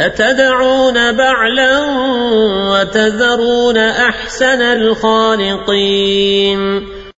أتدعون بعلا وتذرون أحسن الخالقين